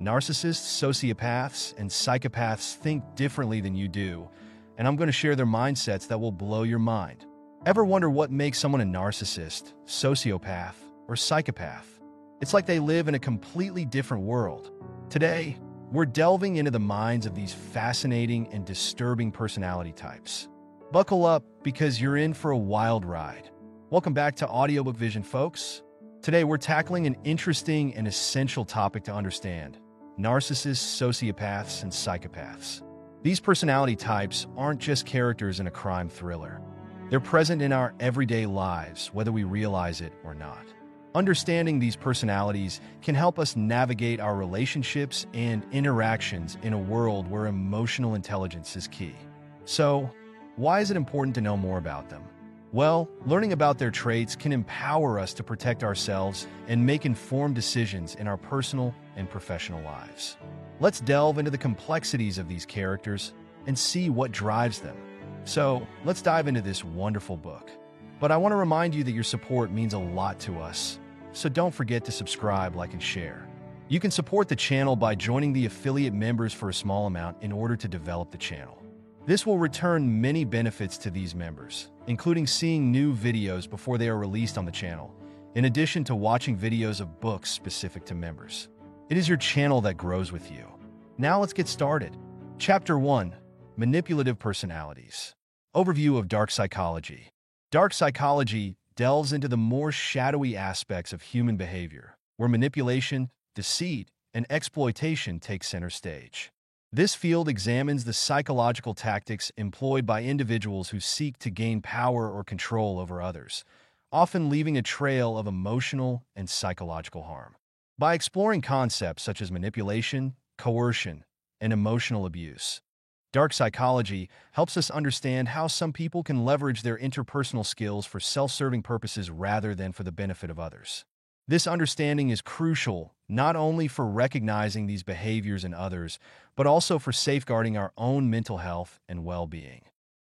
Narcissists, sociopaths, and psychopaths think differently than you do, and I'm going to share their mindsets that will blow your mind. Ever wonder what makes someone a narcissist, sociopath, or psychopath? It's like they live in a completely different world. Today, we're delving into the minds of these fascinating and disturbing personality types. Buckle up because you're in for a wild ride. Welcome back to Audiobook Vision, folks. Today, we're tackling an interesting and essential topic to understand narcissists, sociopaths, and psychopaths. These personality types aren't just characters in a crime thriller. They're present in our everyday lives, whether we realize it or not. Understanding these personalities can help us navigate our relationships and interactions in a world where emotional intelligence is key. So, why is it important to know more about them? Well, learning about their traits can empower us to protect ourselves and make informed decisions in our personal and professional lives. Let's delve into the complexities of these characters and see what drives them. So, let's dive into this wonderful book. But I want to remind you that your support means a lot to us, so don't forget to subscribe, like, and share. You can support the channel by joining the affiliate members for a small amount in order to develop the channel. This will return many benefits to these members, including seeing new videos before they are released on the channel, in addition to watching videos of books specific to members. It is your channel that grows with you. Now let's get started. Chapter 1 Manipulative Personalities Overview of Dark Psychology Dark psychology delves into the more shadowy aspects of human behavior, where manipulation, deceit, and exploitation take center stage. This field examines the psychological tactics employed by individuals who seek to gain power or control over others, often leaving a trail of emotional and psychological harm. By exploring concepts such as manipulation, coercion, and emotional abuse, dark psychology helps us understand how some people can leverage their interpersonal skills for self-serving purposes rather than for the benefit of others. This understanding is crucial not only for recognizing these behaviors in others, but also for safeguarding our own mental health and well-being.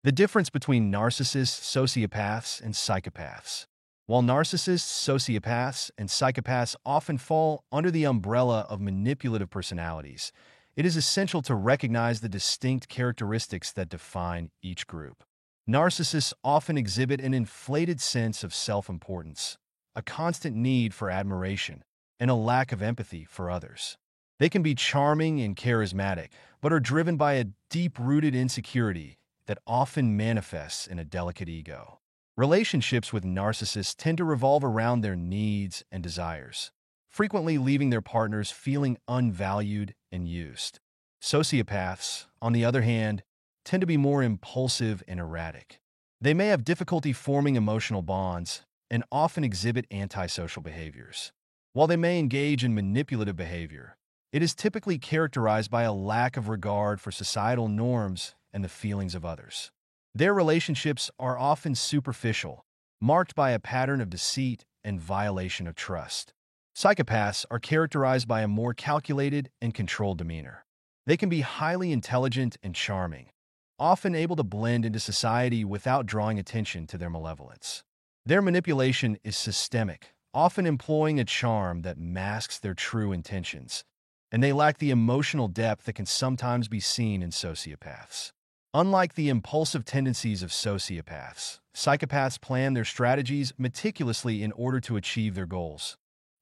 The difference between narcissists, sociopaths, and psychopaths. While narcissists, sociopaths, and psychopaths often fall under the umbrella of manipulative personalities, it is essential to recognize the distinct characteristics that define each group. Narcissists often exhibit an inflated sense of self-importance, a constant need for admiration, and a lack of empathy for others. They can be charming and charismatic, but are driven by a deep-rooted insecurity that often manifests in a delicate ego. Relationships with narcissists tend to revolve around their needs and desires, frequently leaving their partners feeling unvalued and used. Sociopaths, on the other hand, tend to be more impulsive and erratic. They may have difficulty forming emotional bonds and often exhibit antisocial behaviors. While they may engage in manipulative behavior, it is typically characterized by a lack of regard for societal norms and the feelings of others. Their relationships are often superficial, marked by a pattern of deceit and violation of trust. Psychopaths are characterized by a more calculated and controlled demeanor. They can be highly intelligent and charming, often able to blend into society without drawing attention to their malevolence. Their manipulation is systemic, often employing a charm that masks their true intentions, and they lack the emotional depth that can sometimes be seen in sociopaths. Unlike the impulsive tendencies of sociopaths, psychopaths plan their strategies meticulously in order to achieve their goals,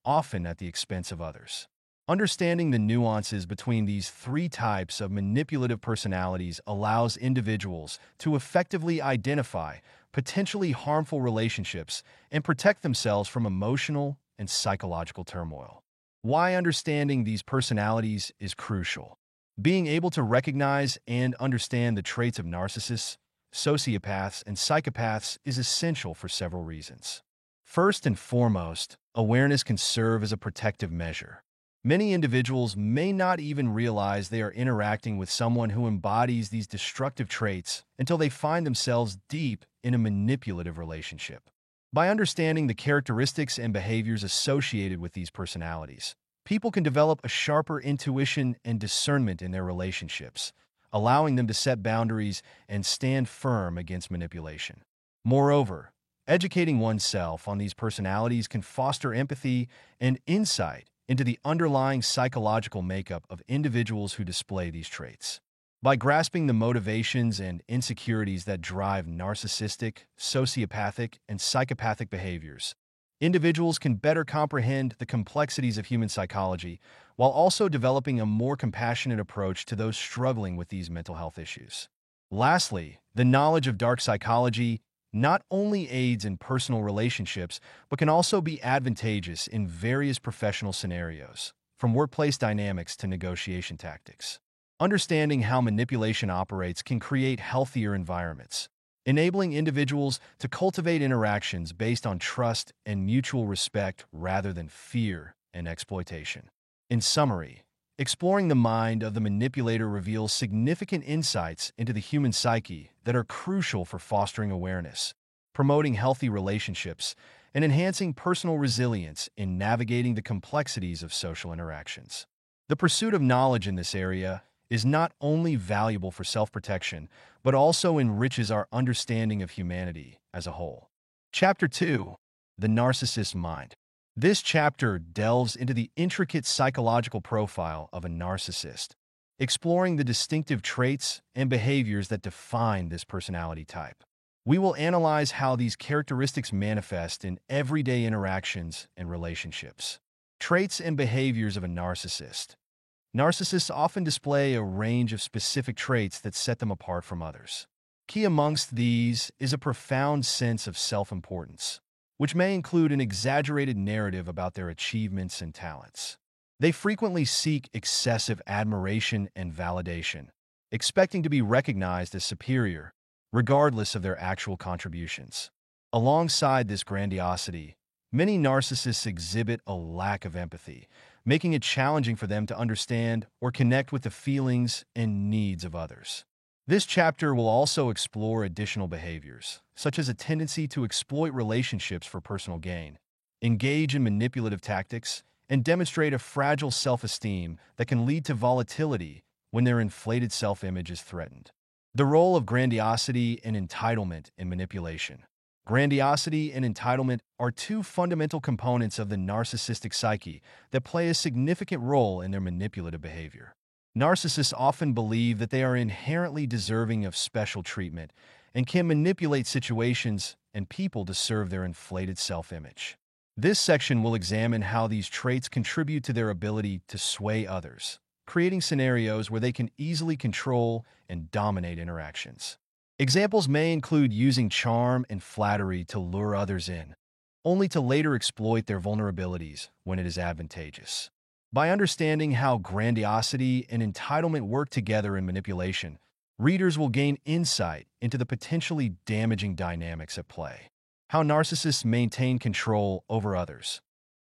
often at the expense of others. Understanding the nuances between these three types of manipulative personalities allows individuals to effectively identify potentially harmful relationships, and protect themselves from emotional and psychological turmoil. Why understanding these personalities is crucial. Being able to recognize and understand the traits of narcissists, sociopaths, and psychopaths is essential for several reasons. First and foremost, awareness can serve as a protective measure. Many individuals may not even realize they are interacting with someone who embodies these destructive traits until they find themselves deep in a manipulative relationship. By understanding the characteristics and behaviors associated with these personalities, people can develop a sharper intuition and discernment in their relationships, allowing them to set boundaries and stand firm against manipulation. Moreover, educating oneself on these personalities can foster empathy and insight into the underlying psychological makeup of individuals who display these traits. By grasping the motivations and insecurities that drive narcissistic, sociopathic, and psychopathic behaviors, individuals can better comprehend the complexities of human psychology while also developing a more compassionate approach to those struggling with these mental health issues. Lastly, the knowledge of dark psychology not only aids in personal relationships, but can also be advantageous in various professional scenarios, from workplace dynamics to negotiation tactics. Understanding how manipulation operates can create healthier environments, enabling individuals to cultivate interactions based on trust and mutual respect rather than fear and exploitation. In summary, exploring the mind of the manipulator reveals significant insights into the human psyche that are crucial for fostering awareness, promoting healthy relationships, and enhancing personal resilience in navigating the complexities of social interactions. The pursuit of knowledge in this area is not only valuable for self-protection, but also enriches our understanding of humanity as a whole. Chapter 2 The Narcissist Mind This chapter delves into the intricate psychological profile of a narcissist, exploring the distinctive traits and behaviors that define this personality type. We will analyze how these characteristics manifest in everyday interactions and relationships. Traits and behaviors of a narcissist Narcissists often display a range of specific traits that set them apart from others. Key amongst these is a profound sense of self-importance, which may include an exaggerated narrative about their achievements and talents. They frequently seek excessive admiration and validation, expecting to be recognized as superior, regardless of their actual contributions. Alongside this grandiosity, many narcissists exhibit a lack of empathy, making it challenging for them to understand or connect with the feelings and needs of others. This chapter will also explore additional behaviors, such as a tendency to exploit relationships for personal gain, engage in manipulative tactics, and demonstrate a fragile self-esteem that can lead to volatility when their inflated self-image is threatened. The role of grandiosity and entitlement in manipulation. Grandiosity and entitlement are two fundamental components of the narcissistic psyche that play a significant role in their manipulative behavior. Narcissists often believe that they are inherently deserving of special treatment and can manipulate situations and people to serve their inflated self-image. This section will examine how these traits contribute to their ability to sway others, creating scenarios where they can easily control and dominate interactions. Examples may include using charm and flattery to lure others in, only to later exploit their vulnerabilities when it is advantageous. By understanding how grandiosity and entitlement work together in manipulation, readers will gain insight into the potentially damaging dynamics at play. How narcissists maintain control over others.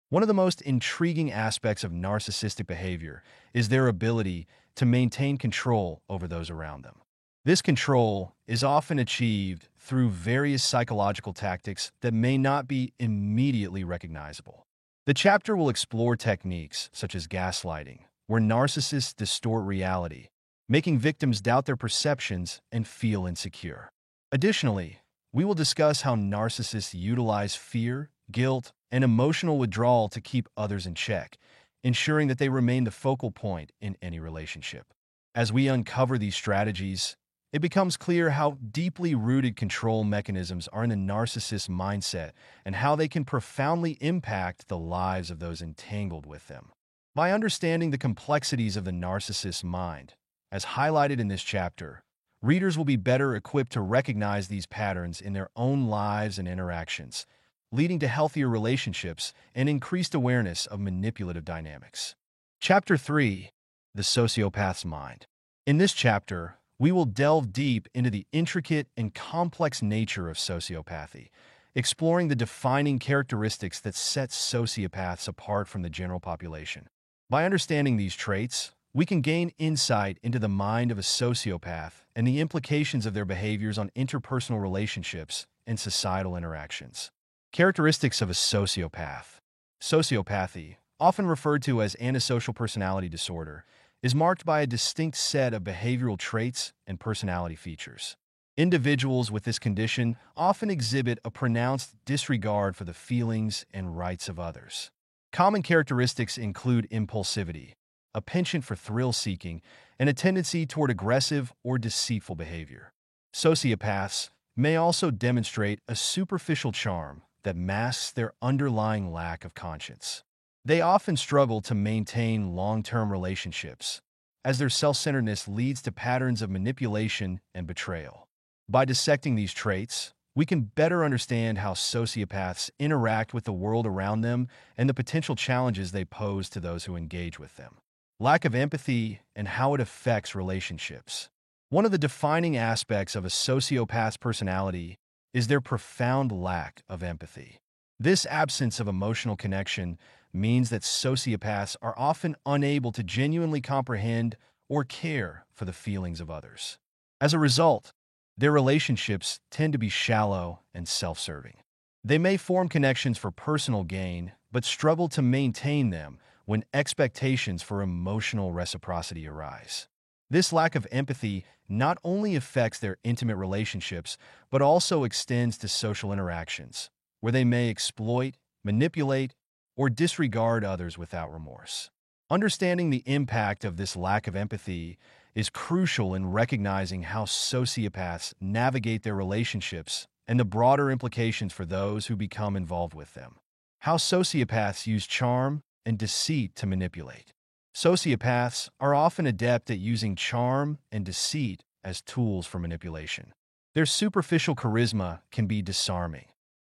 One of the most intriguing aspects of narcissistic behavior is their ability to maintain control over those around them. This control is often achieved through various psychological tactics that may not be immediately recognizable. The chapter will explore techniques such as gaslighting, where narcissists distort reality, making victims doubt their perceptions and feel insecure. Additionally, we will discuss how narcissists utilize fear, guilt, and emotional withdrawal to keep others in check, ensuring that they remain the focal point in any relationship. As we uncover these strategies, it becomes clear how deeply rooted control mechanisms are in the narcissist's mindset and how they can profoundly impact the lives of those entangled with them. By understanding the complexities of the narcissist's mind, as highlighted in this chapter, readers will be better equipped to recognize these patterns in their own lives and interactions, leading to healthier relationships and increased awareness of manipulative dynamics. Chapter 3 The Sociopath's Mind. In this chapter, we will delve deep into the intricate and complex nature of sociopathy, exploring the defining characteristics that set sociopaths apart from the general population. By understanding these traits, we can gain insight into the mind of a sociopath and the implications of their behaviors on interpersonal relationships and societal interactions. Characteristics of a sociopath. Sociopathy, often referred to as antisocial personality disorder, is marked by a distinct set of behavioral traits and personality features. Individuals with this condition often exhibit a pronounced disregard for the feelings and rights of others. Common characteristics include impulsivity, a penchant for thrill seeking, and a tendency toward aggressive or deceitful behavior. Sociopaths may also demonstrate a superficial charm that masks their underlying lack of conscience. They often struggle to maintain long term relationships, as their self centeredness leads to patterns of manipulation and betrayal. By dissecting these traits, we can better understand how sociopaths interact with the world around them and the potential challenges they pose to those who engage with them. Lack of empathy and how it affects relationships. One of the defining aspects of a sociopath's personality is their profound lack of empathy. This absence of emotional connection means that sociopaths are often unable to genuinely comprehend or care for the feelings of others. As a result, their relationships tend to be shallow and self serving. They may form connections for personal gain, but struggle to maintain them when expectations for emotional reciprocity arise. This lack of empathy not only affects their intimate relationships, but also extends to social interactions, where they may exploit, manipulate, or disregard others without remorse. Understanding the impact of this lack of empathy is crucial in recognizing how sociopaths navigate their relationships and the broader implications for those who become involved with them. How sociopaths use charm and deceit to manipulate. Sociopaths are often adept at using charm and deceit as tools for manipulation. Their superficial charisma can be disarming,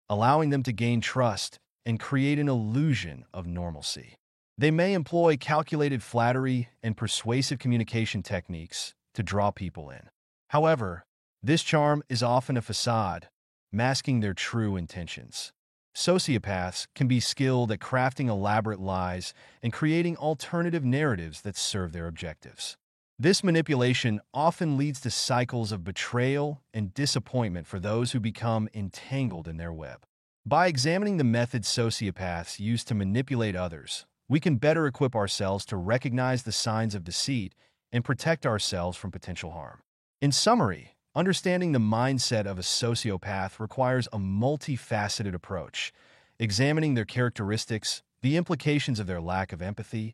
allowing them to gain trust and create an illusion of normalcy. They may employ calculated flattery and persuasive communication techniques to draw people in. However, this charm is often a facade, masking their true intentions. Sociopaths can be skilled at crafting elaborate lies and creating alternative narratives that serve their objectives. This manipulation often leads to cycles of betrayal and disappointment for those who become entangled in their web. By examining the methods sociopaths use to manipulate others, we can better equip ourselves to recognize the signs of deceit and protect ourselves from potential harm. In summary, understanding the mindset of a sociopath requires a multifaceted approach, examining their characteristics, the implications of their lack of empathy,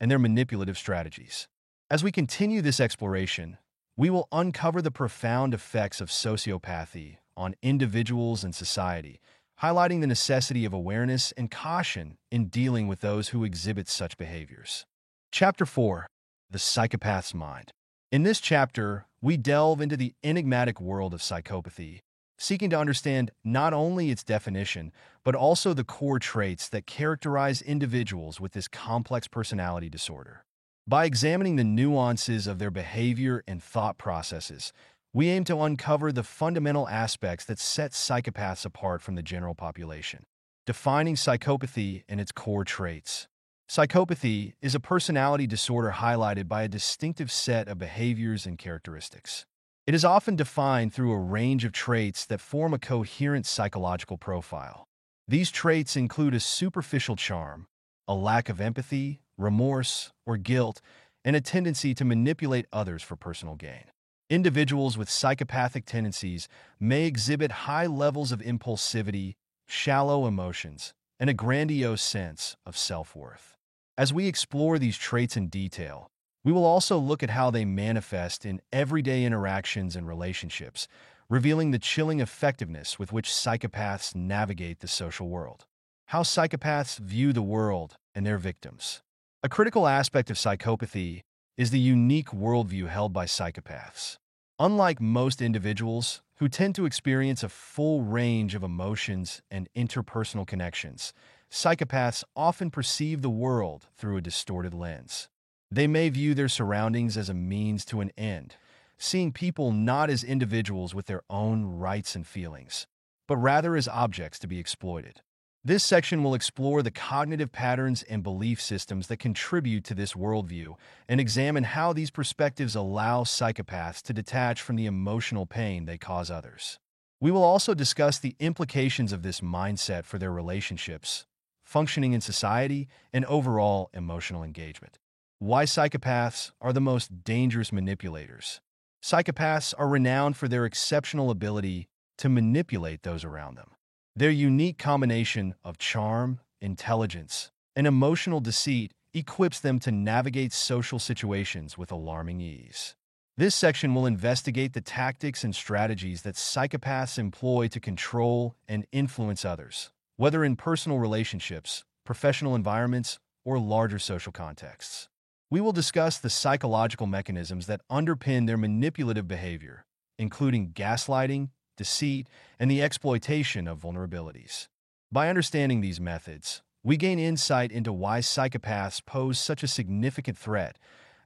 and their manipulative strategies. As we continue this exploration, we will uncover the profound effects of sociopathy on individuals and society, highlighting the necessity of awareness and caution in dealing with those who exhibit such behaviors. Chapter 4 The Psychopath's Mind. In this chapter, we delve into the enigmatic world of psychopathy, seeking to understand not only its definition, but also the core traits that characterize individuals with this complex personality disorder. By examining the nuances of their behavior and thought processes, we aim to uncover the fundamental aspects that set psychopaths apart from the general population, defining psychopathy and its core traits. Psychopathy is a personality disorder highlighted by a distinctive set of behaviors and characteristics. It is often defined through a range of traits that form a coherent psychological profile. These traits include a superficial charm, a lack of empathy, remorse, or guilt, and a tendency to manipulate others for personal gain. Individuals with psychopathic tendencies may exhibit high levels of impulsivity, shallow emotions, and a grandiose sense of self worth. As we explore these traits in detail, we will also look at how they manifest in everyday interactions and relationships, revealing the chilling effectiveness with which psychopaths navigate the social world. How psychopaths view the world and their victims. A critical aspect of psychopathy is the unique worldview held by psychopaths. Unlike most individuals, who tend to experience a full range of emotions and interpersonal connections, psychopaths often perceive the world through a distorted lens. They may view their surroundings as a means to an end, seeing people not as individuals with their own rights and feelings, but rather as objects to be exploited. This section will explore the cognitive patterns and belief systems that contribute to this worldview and examine how these perspectives allow psychopaths to detach from the emotional pain they cause others. We will also discuss the implications of this mindset for their relationships, functioning in society, and overall emotional engagement. Why psychopaths are the most dangerous manipulators. Psychopaths are renowned for their exceptional ability to manipulate those around them. Their unique combination of charm, intelligence, and emotional deceit equips them to navigate social situations with alarming ease. This section will investigate the tactics and strategies that psychopaths employ to control and influence others, whether in personal relationships, professional environments, or larger social contexts. We will discuss the psychological mechanisms that underpin their manipulative behavior, including gaslighting, deceit, and the exploitation of vulnerabilities. By understanding these methods, we gain insight into why psychopaths pose such a significant threat,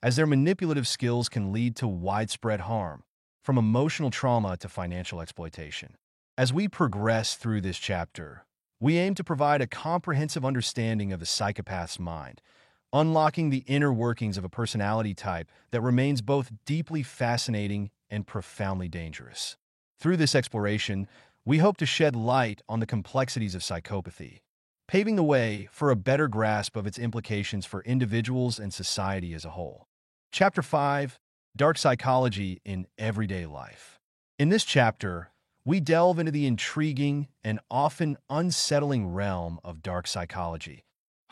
as their manipulative skills can lead to widespread harm, from emotional trauma to financial exploitation. As we progress through this chapter, we aim to provide a comprehensive understanding of the psychopath's mind, unlocking the inner workings of a personality type that remains both deeply fascinating and profoundly dangerous. Through this exploration, we hope to shed light on the complexities of psychopathy, paving the way for a better grasp of its implications for individuals and society as a whole. Chapter 5 Dark Psychology in Everyday Life. In this chapter, we delve into the intriguing and often unsettling realm of dark psychology,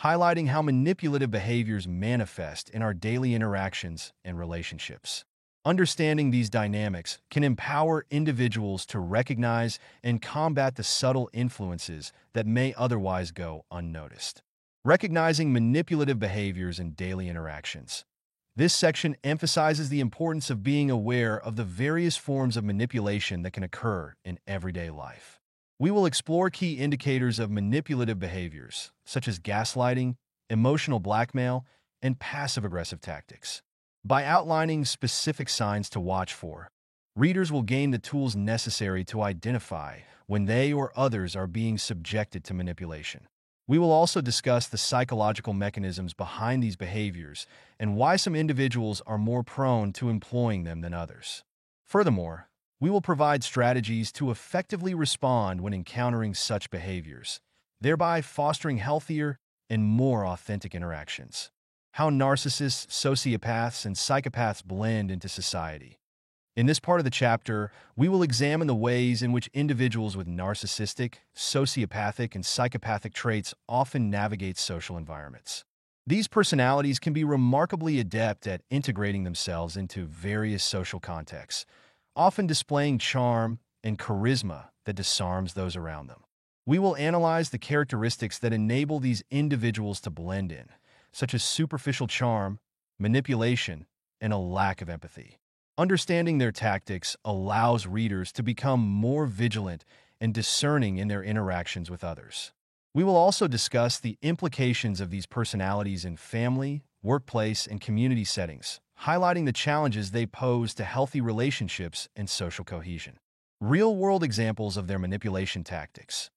highlighting how manipulative behaviors manifest in our daily interactions and relationships. Understanding these dynamics can empower individuals to recognize and combat the subtle influences that may otherwise go unnoticed. Recognizing manipulative behaviors in daily interactions. This section emphasizes the importance of being aware of the various forms of manipulation that can occur in everyday life. We will explore key indicators of manipulative behaviors, such as gaslighting, emotional blackmail, and passive-aggressive tactics. By outlining specific signs to watch for, readers will gain the tools necessary to identify when they or others are being subjected to manipulation. We will also discuss the psychological mechanisms behind these behaviors and why some individuals are more prone to employing them than others. Furthermore, we will provide strategies to effectively respond when encountering such behaviors, thereby fostering healthier and more authentic interactions. How narcissists, sociopaths, and psychopaths blend into society. In this part of the chapter, we will examine the ways in which individuals with narcissistic, sociopathic, and psychopathic traits often navigate social environments. These personalities can be remarkably adept at integrating themselves into various social contexts, often displaying charm and charisma that disarms those around them. We will analyze the characteristics that enable these individuals to blend in, such as superficial charm, manipulation, and a lack of empathy. Understanding their tactics allows readers to become more vigilant and discerning in their interactions with others. We will also discuss the implications of these personalities in family, workplace, and community settings, highlighting the challenges they pose to healthy relationships and social cohesion. Real-world examples of their manipulation tactics.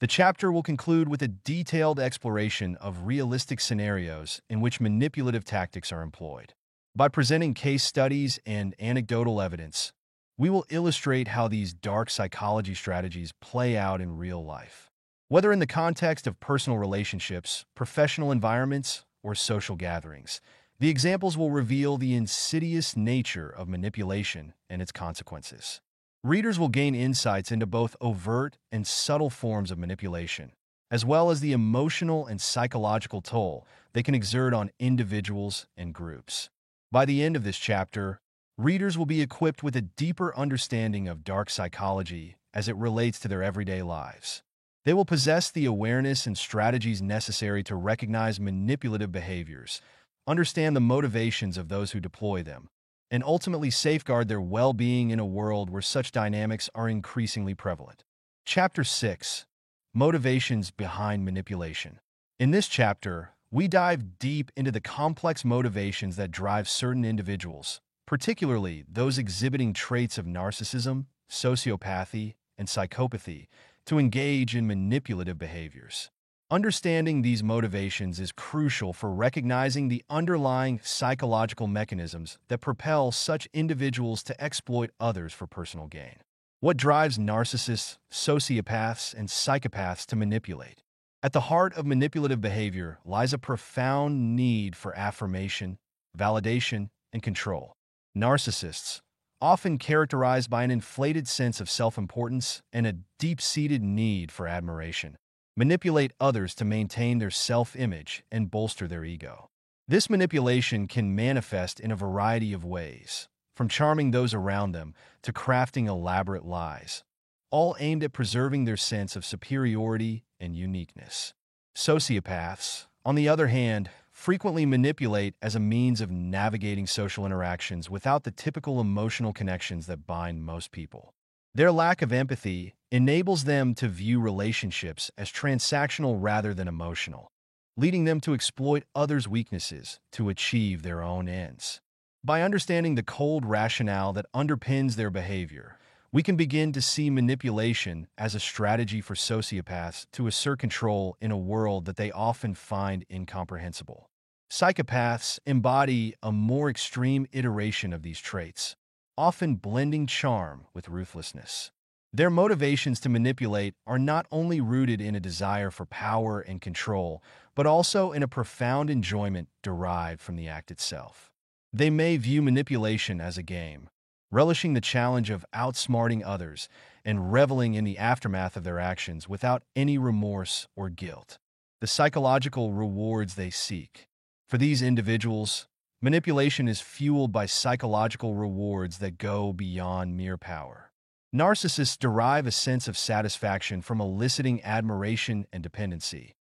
The chapter will conclude with a detailed exploration of realistic scenarios in which manipulative tactics are employed. By presenting case studies and anecdotal evidence, we will illustrate how these dark psychology strategies play out in real life. Whether in the context of personal relationships, professional environments, or social gatherings, the examples will reveal the insidious nature of manipulation and its consequences. Readers will gain insights into both overt and subtle forms of manipulation, as well as the emotional and psychological toll they can exert on individuals and groups. By the end of this chapter, readers will be equipped with a deeper understanding of dark psychology as it relates to their everyday lives. They will possess the awareness and strategies necessary to recognize manipulative behaviors, understand the motivations of those who deploy them, and ultimately safeguard their well-being in a world where such dynamics are increasingly prevalent. Chapter 6 Motivations Behind Manipulation In this chapter, we dive deep into the complex motivations that drive certain individuals, particularly those exhibiting traits of narcissism, sociopathy, and psychopathy, to engage in manipulative behaviors. Understanding these motivations is crucial for recognizing the underlying psychological mechanisms that propel such individuals to exploit others for personal gain. What drives narcissists, sociopaths, and psychopaths to manipulate? At the heart of manipulative behavior lies a profound need for affirmation, validation, and control. Narcissists, often characterized by an inflated sense of self-importance and a deep-seated need for admiration, manipulate others to maintain their self-image and bolster their ego. This manipulation can manifest in a variety of ways, from charming those around them to crafting elaborate lies, all aimed at preserving their sense of superiority and uniqueness. Sociopaths, on the other hand, frequently manipulate as a means of navigating social interactions without the typical emotional connections that bind most people. Their lack of empathy enables them to view relationships as transactional rather than emotional, leading them to exploit others' weaknesses to achieve their own ends. By understanding the cold rationale that underpins their behavior, we can begin to see manipulation as a strategy for sociopaths to assert control in a world that they often find incomprehensible. Psychopaths embody a more extreme iteration of these traits, often blending charm with ruthlessness. Their motivations to manipulate are not only rooted in a desire for power and control, but also in a profound enjoyment derived from the act itself. They may view manipulation as a game, relishing the challenge of outsmarting others and reveling in the aftermath of their actions without any remorse or guilt. The psychological rewards they seek. For these individuals, manipulation is fueled by psychological rewards that go beyond mere power. Narcissists derive a sense of satisfaction from eliciting admiration and dependency.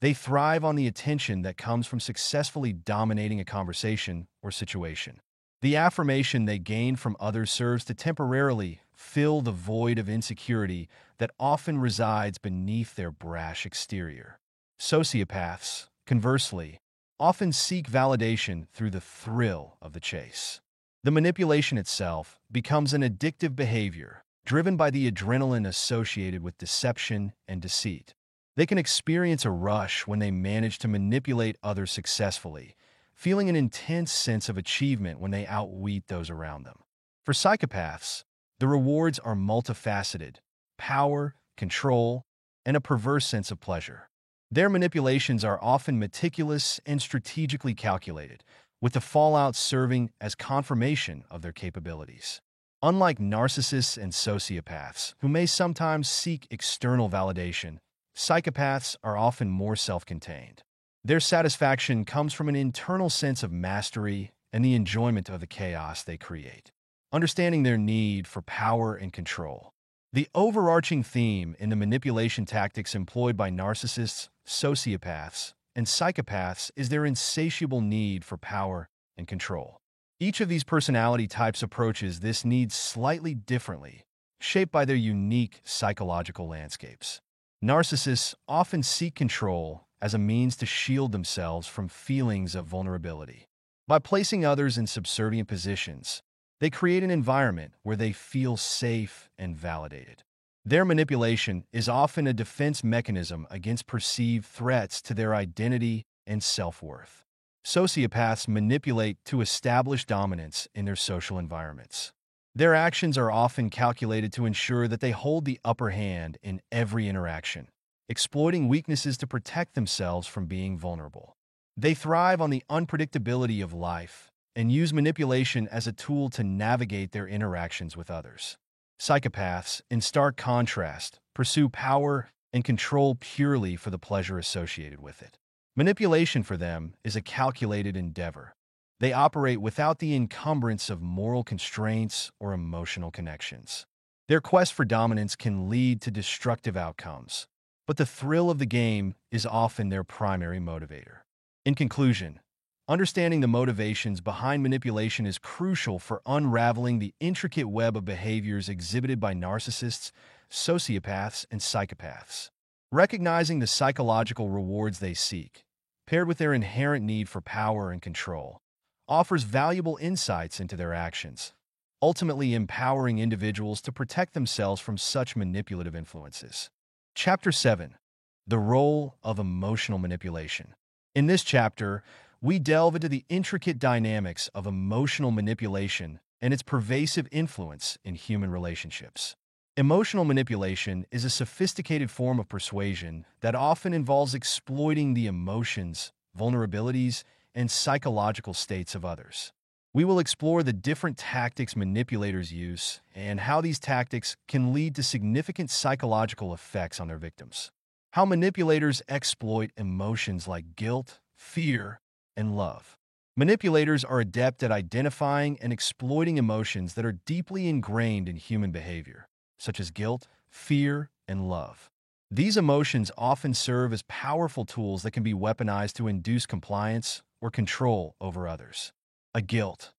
They thrive on the attention that comes from successfully dominating a conversation or situation. The affirmation they gain from others serves to temporarily fill the void of insecurity that often resides beneath their brash exterior. Sociopaths, conversely, often seek validation through the thrill of the chase. The manipulation itself becomes an addictive behavior driven by the adrenaline associated with deception and deceit. They can experience a rush when they manage to manipulate others successfully, feeling an intense sense of achievement when they outwit those around them. For psychopaths, the rewards are multifaceted power, control, and a perverse sense of pleasure. Their manipulations are often meticulous and strategically calculated, with the fallout serving as confirmation of their capabilities. Unlike narcissists and sociopaths, who may sometimes seek external validation, psychopaths are often more self-contained. Their satisfaction comes from an internal sense of mastery and the enjoyment of the chaos they create. Understanding their need for power and control. The overarching theme in the manipulation tactics employed by narcissists, sociopaths, and psychopaths is their insatiable need for power and control. Each of these personality types approaches this need slightly differently, shaped by their unique psychological landscapes. Narcissists often seek control as a means to shield themselves from feelings of vulnerability. By placing others in subservient positions, they create an environment where they feel safe and validated. Their manipulation is often a defense mechanism against perceived threats to their identity and self-worth. Sociopaths manipulate to establish dominance in their social environments. Their actions are often calculated to ensure that they hold the upper hand in every interaction, exploiting weaknesses to protect themselves from being vulnerable. They thrive on the unpredictability of life and use manipulation as a tool to navigate their interactions with others. Psychopaths, in stark contrast, pursue power and control purely for the pleasure associated with it. Manipulation for them is a calculated endeavor. They operate without the encumbrance of moral constraints or emotional connections. Their quest for dominance can lead to destructive outcomes, but the thrill of the game is often their primary motivator. In conclusion, understanding the motivations behind manipulation is crucial for unraveling the intricate web of behaviors exhibited by narcissists, sociopaths, and psychopaths. Recognizing the psychological rewards they seek, paired with their inherent need for power and control, offers valuable insights into their actions, ultimately empowering individuals to protect themselves from such manipulative influences. Chapter 7 The Role of Emotional Manipulation. In this chapter, we delve into the intricate dynamics of emotional manipulation and its pervasive influence in human relationships. Emotional manipulation is a sophisticated form of persuasion that often involves exploiting the emotions, vulnerabilities, and psychological states of others. We will explore the different tactics manipulators use and how these tactics can lead to significant psychological effects on their victims. How manipulators exploit emotions like guilt, fear, and love. Manipulators are adept at identifying and exploiting emotions that are deeply ingrained in human behavior, such as guilt, fear, and love. These emotions often serve as powerful tools that can be weaponized to induce compliance or control over others. A guilt.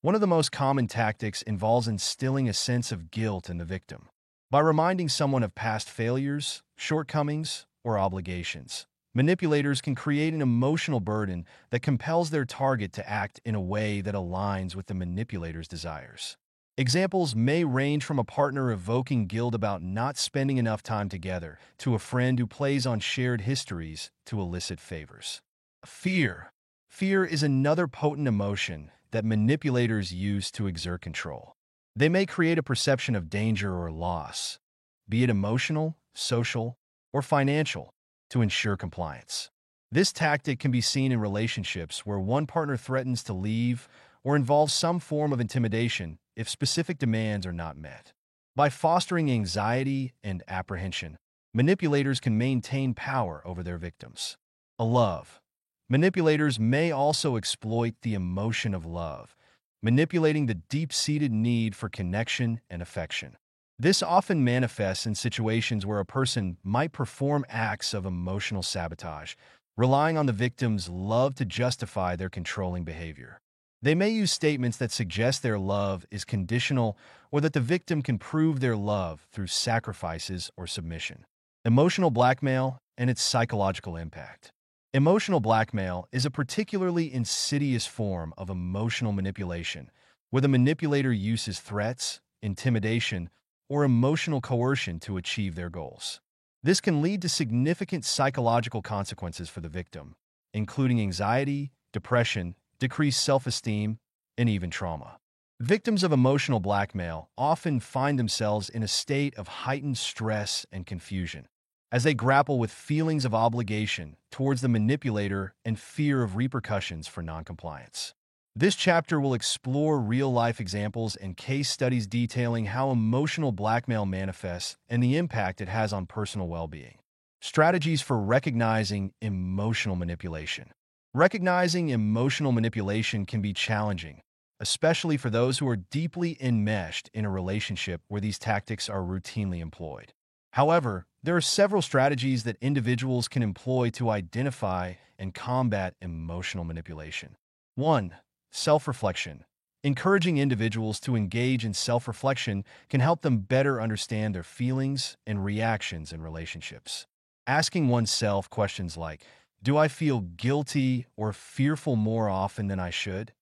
One of the most common tactics involves instilling a sense of guilt in the victim. By reminding someone of past failures, shortcomings, or obligations, manipulators can create an emotional burden that compels their target to act in a way that aligns with the manipulator's desires. Examples may range from a partner evoking guilt about not spending enough time together to a friend who plays on shared histories to elicit favors. Fear. Fear is another potent emotion that manipulators use to exert control. They may create a perception of danger or loss, be it emotional, social, or financial, to ensure compliance. This tactic can be seen in relationships where one partner threatens to leave or involves some form of intimidation if specific demands are not met. By fostering anxiety and apprehension, manipulators can maintain power over their victims. A love. Manipulators may also exploit the emotion of love, manipulating the deep-seated need for connection and affection. This often manifests in situations where a person might perform acts of emotional sabotage, relying on the victim's love to justify their controlling behavior. They may use statements that suggest their love is conditional or that the victim can prove their love through sacrifices or submission. Emotional blackmail and its psychological impact. Emotional blackmail is a particularly insidious form of emotional manipulation where the manipulator uses threats, intimidation, or emotional coercion to achieve their goals. This can lead to significant psychological consequences for the victim, including anxiety, depression, decreased self-esteem, and even trauma. Victims of emotional blackmail often find themselves in a state of heightened stress and confusion, as they grapple with feelings of obligation towards the manipulator and fear of repercussions for noncompliance. This chapter will explore real-life examples and case studies detailing how emotional blackmail manifests and the impact it has on personal well-being. Strategies for recognizing emotional manipulation. Recognizing emotional manipulation can be challenging, especially for those who are deeply enmeshed in a relationship where these tactics are routinely employed. However, there are several strategies that individuals can employ to identify and combat emotional manipulation. 1. Self-reflection. Encouraging individuals to engage in self-reflection can help them better understand their feelings and reactions in relationships. Asking oneself questions like, do I feel guilty or fearful more often than I should?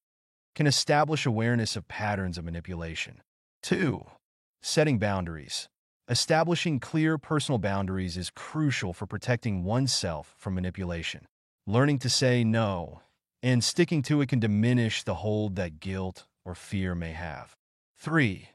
Can establish awareness of patterns of manipulation. 2. Setting boundaries. Establishing clear personal boundaries is crucial for protecting oneself from manipulation. Learning to say no and sticking to it can diminish the hold that guilt or fear may have. 3.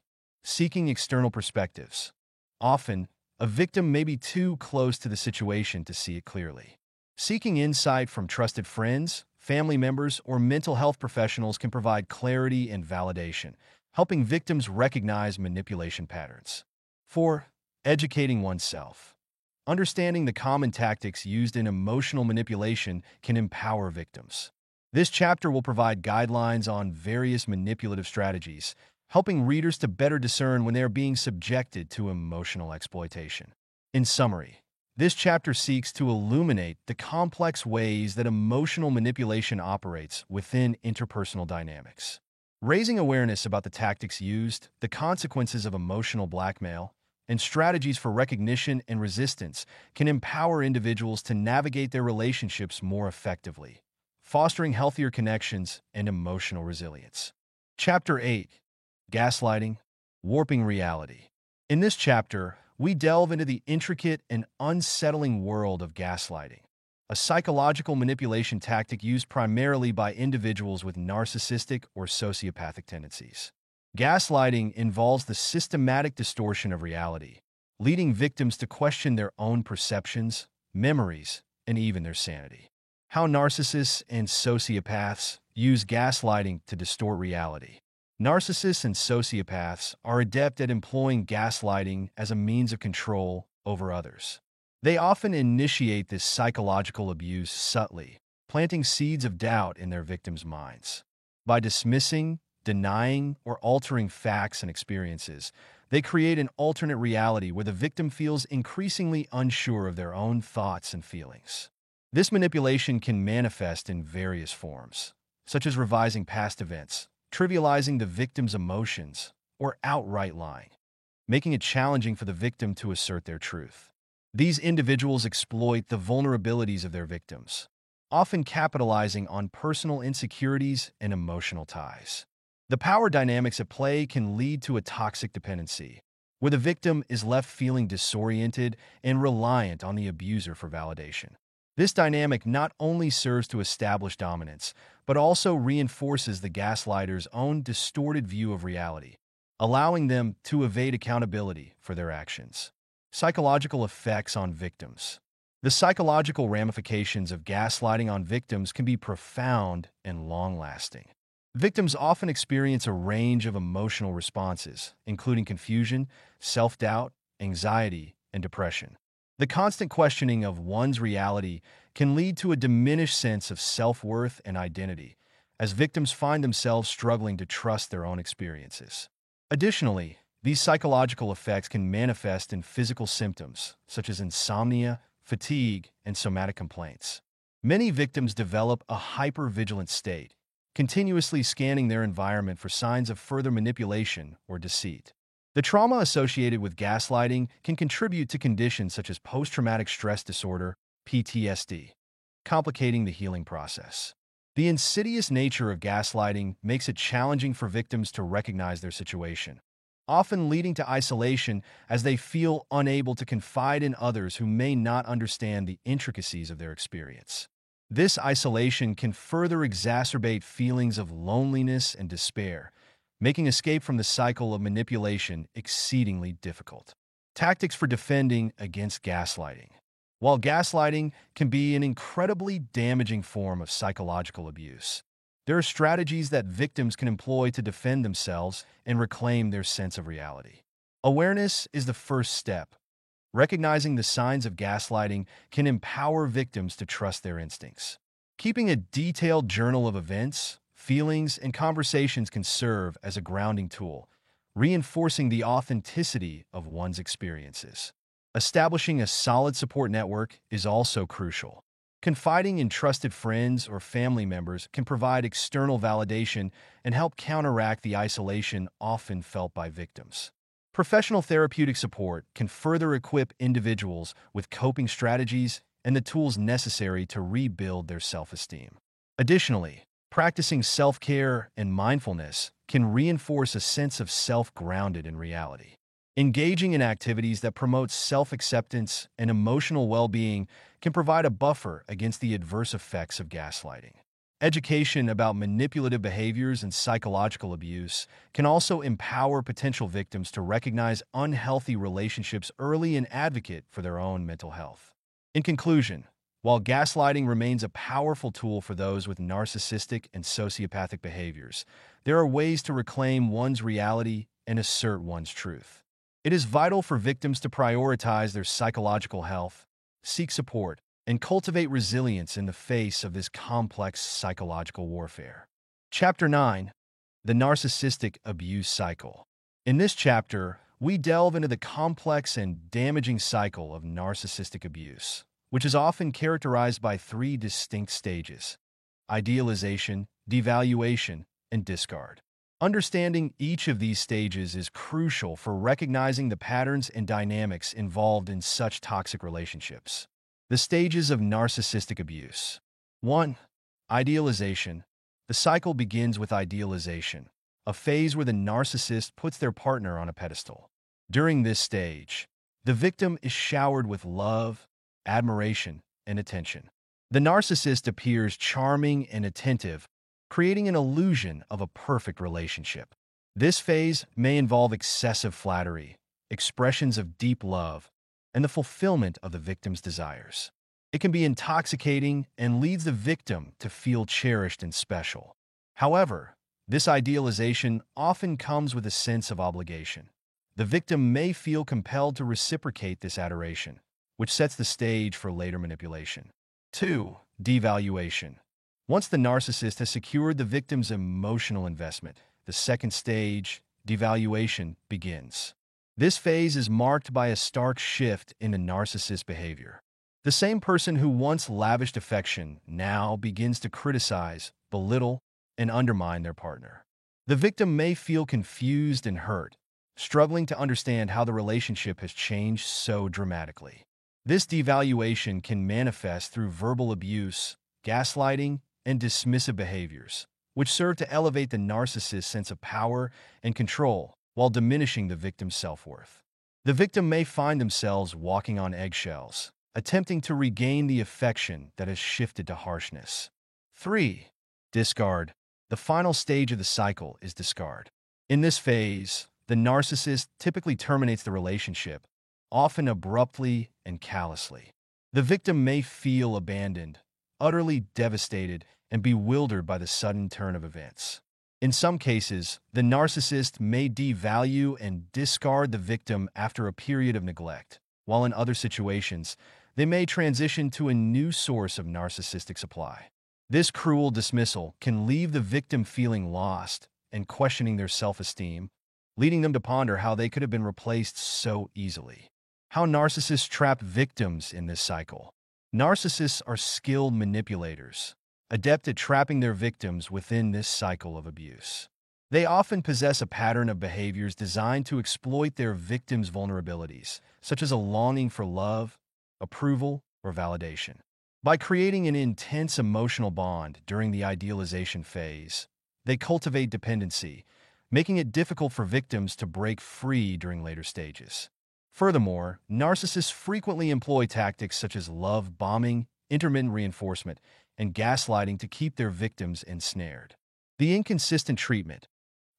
Seeking external perspectives. Often, a victim may be too close to the situation to see it clearly. Seeking insight from trusted friends, family members, or mental health professionals can provide clarity and validation, helping victims recognize manipulation patterns. 4. Educating oneself. Understanding the common tactics used in emotional manipulation can empower victims. This chapter will provide guidelines on various manipulative strategies, helping readers to better discern when they are being subjected to emotional exploitation. In summary, this chapter seeks to illuminate the complex ways that emotional manipulation operates within interpersonal dynamics. Raising awareness about the tactics used, the consequences of emotional blackmail, and strategies for recognition and resistance can empower individuals to navigate their relationships more effectively, fostering healthier connections and emotional resilience. Chapter 8 Gaslighting Warping Reality. In this chapter, we delve into the intricate and unsettling world of gaslighting, a psychological manipulation tactic used primarily by individuals with narcissistic or sociopathic tendencies. Gaslighting involves the systematic distortion of reality, leading victims to question their own perceptions, memories, and even their sanity. How narcissists and sociopaths use gaslighting to distort reality. Narcissists and sociopaths are adept at employing gaslighting as a means of control over others. They often initiate this psychological abuse subtly, planting seeds of doubt in their victims' minds. By dismissing, denying, or altering facts and experiences, they create an alternate reality where the victim feels increasingly unsure of their own thoughts and feelings. This manipulation can manifest in various forms, such as revising past events, trivializing the victim's emotions, or outright lying, making it challenging for the victim to assert their truth. These individuals exploit the vulnerabilities of their victims, often capitalizing on personal insecurities and emotional ties. The power dynamics at play can lead to a toxic dependency, where the victim is left feeling disoriented and reliant on the abuser for validation. This dynamic not only serves to establish dominance, but also reinforces the gaslighter's own distorted view of reality, allowing them to evade accountability for their actions. Psychological effects on victims. The psychological ramifications of gaslighting on victims can be profound and long-lasting. Victims often experience a range of emotional responses, including confusion, self-doubt, anxiety, and depression. The constant questioning of one's reality can lead to a diminished sense of self-worth and identity, as victims find themselves struggling to trust their own experiences. Additionally, these psychological effects can manifest in physical symptoms, such as insomnia, fatigue, and somatic complaints. Many victims develop a hypervigilant state, continuously scanning their environment for signs of further manipulation or deceit. The trauma associated with gaslighting can contribute to conditions such as post-traumatic stress disorder, PTSD, complicating the healing process. The insidious nature of gaslighting makes it challenging for victims to recognize their situation, often leading to isolation as they feel unable to confide in others who may not understand the intricacies of their experience. This isolation can further exacerbate feelings of loneliness and despair, making escape from the cycle of manipulation exceedingly difficult. Tactics for defending against gaslighting. While gaslighting can be an incredibly damaging form of psychological abuse, there are strategies that victims can employ to defend themselves and reclaim their sense of reality. Awareness is the first step, Recognizing the signs of gaslighting can empower victims to trust their instincts. Keeping a detailed journal of events, feelings, and conversations can serve as a grounding tool, reinforcing the authenticity of one's experiences. Establishing a solid support network is also crucial. Confiding in trusted friends or family members can provide external validation and help counteract the isolation often felt by victims. Professional therapeutic support can further equip individuals with coping strategies and the tools necessary to rebuild their self-esteem. Additionally, practicing self-care and mindfulness can reinforce a sense of self-grounded in reality. Engaging in activities that promote self-acceptance and emotional well-being can provide a buffer against the adverse effects of gaslighting. Education about manipulative behaviors and psychological abuse can also empower potential victims to recognize unhealthy relationships early and advocate for their own mental health. In conclusion, while gaslighting remains a powerful tool for those with narcissistic and sociopathic behaviors, there are ways to reclaim one's reality and assert one's truth. It is vital for victims to prioritize their psychological health, seek support, and cultivate resilience in the face of this complex psychological warfare. Chapter 9 The Narcissistic Abuse Cycle. In this chapter, we delve into the complex and damaging cycle of narcissistic abuse, which is often characterized by three distinct stages idealization, devaluation, and discard. Understanding each of these stages is crucial for recognizing the patterns and dynamics involved in such toxic relationships. The stages of narcissistic abuse. 1. Idealization. The cycle begins with idealization, a phase where the narcissist puts their partner on a pedestal. During this stage, the victim is showered with love, admiration, and attention. The narcissist appears charming and attentive, creating an illusion of a perfect relationship. This phase may involve excessive flattery, expressions of deep love, and the fulfillment of the victim's desires. It can be intoxicating and leads the victim to feel cherished and special. However, this idealization often comes with a sense of obligation. The victim may feel compelled to reciprocate this adoration, which sets the stage for later manipulation. 2. Devaluation. Once the narcissist has secured the victim's emotional investment, the second stage, devaluation, begins. This phase is marked by a stark shift in the narcissist behavior. The same person who once lavished affection now begins to criticize, belittle, and undermine their partner. The victim may feel confused and hurt, struggling to understand how the relationship has changed so dramatically. This devaluation can manifest through verbal abuse, gaslighting, and dismissive behaviors, which serve to elevate the narcissist's sense of power and control while diminishing the victim's self-worth. The victim may find themselves walking on eggshells, attempting to regain the affection that has shifted to harshness. 3. Discard. The final stage of the cycle is discard. In this phase, the narcissist typically terminates the relationship, often abruptly and callously. The victim may feel abandoned, utterly devastated, and bewildered by the sudden turn of events. In some cases, the narcissist may devalue and discard the victim after a period of neglect, while in other situations, they may transition to a new source of narcissistic supply. This cruel dismissal can leave the victim feeling lost and questioning their self-esteem, leading them to ponder how they could have been replaced so easily. How narcissists trap victims in this cycle. Narcissists are skilled manipulators, adept at trapping their victims within this cycle of abuse. They often possess a pattern of behaviors designed to exploit their victims' vulnerabilities, such as a longing for love, approval, or validation. By creating an intense emotional bond during the idealization phase, they cultivate dependency, making it difficult for victims to break free during later stages. Furthermore, narcissists frequently employ tactics such as love bombing, intermittent reinforcement, and gaslighting to keep their victims ensnared. The inconsistent treatment,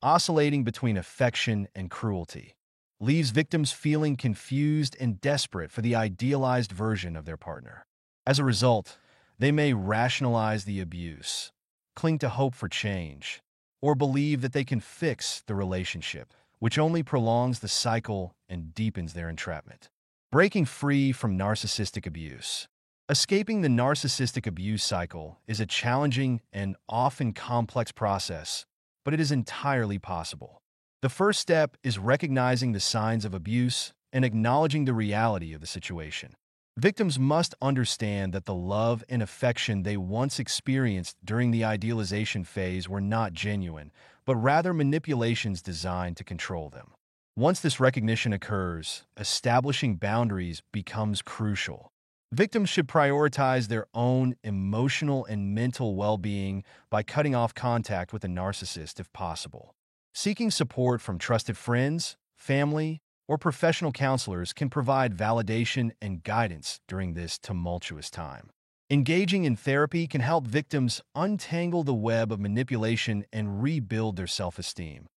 oscillating between affection and cruelty, leaves victims feeling confused and desperate for the idealized version of their partner. As a result, they may rationalize the abuse, cling to hope for change, or believe that they can fix the relationship, which only prolongs the cycle and deepens their entrapment. Breaking free from narcissistic abuse. Escaping the narcissistic abuse cycle is a challenging and often complex process, but it is entirely possible. The first step is recognizing the signs of abuse and acknowledging the reality of the situation. Victims must understand that the love and affection they once experienced during the idealization phase were not genuine, but rather manipulations designed to control them. Once this recognition occurs, establishing boundaries becomes crucial. Victims should prioritize their own emotional and mental well-being by cutting off contact with a narcissist if possible. Seeking support from trusted friends, family, or professional counselors can provide validation and guidance during this tumultuous time. Engaging in therapy can help victims untangle the web of manipulation and rebuild their self-esteem,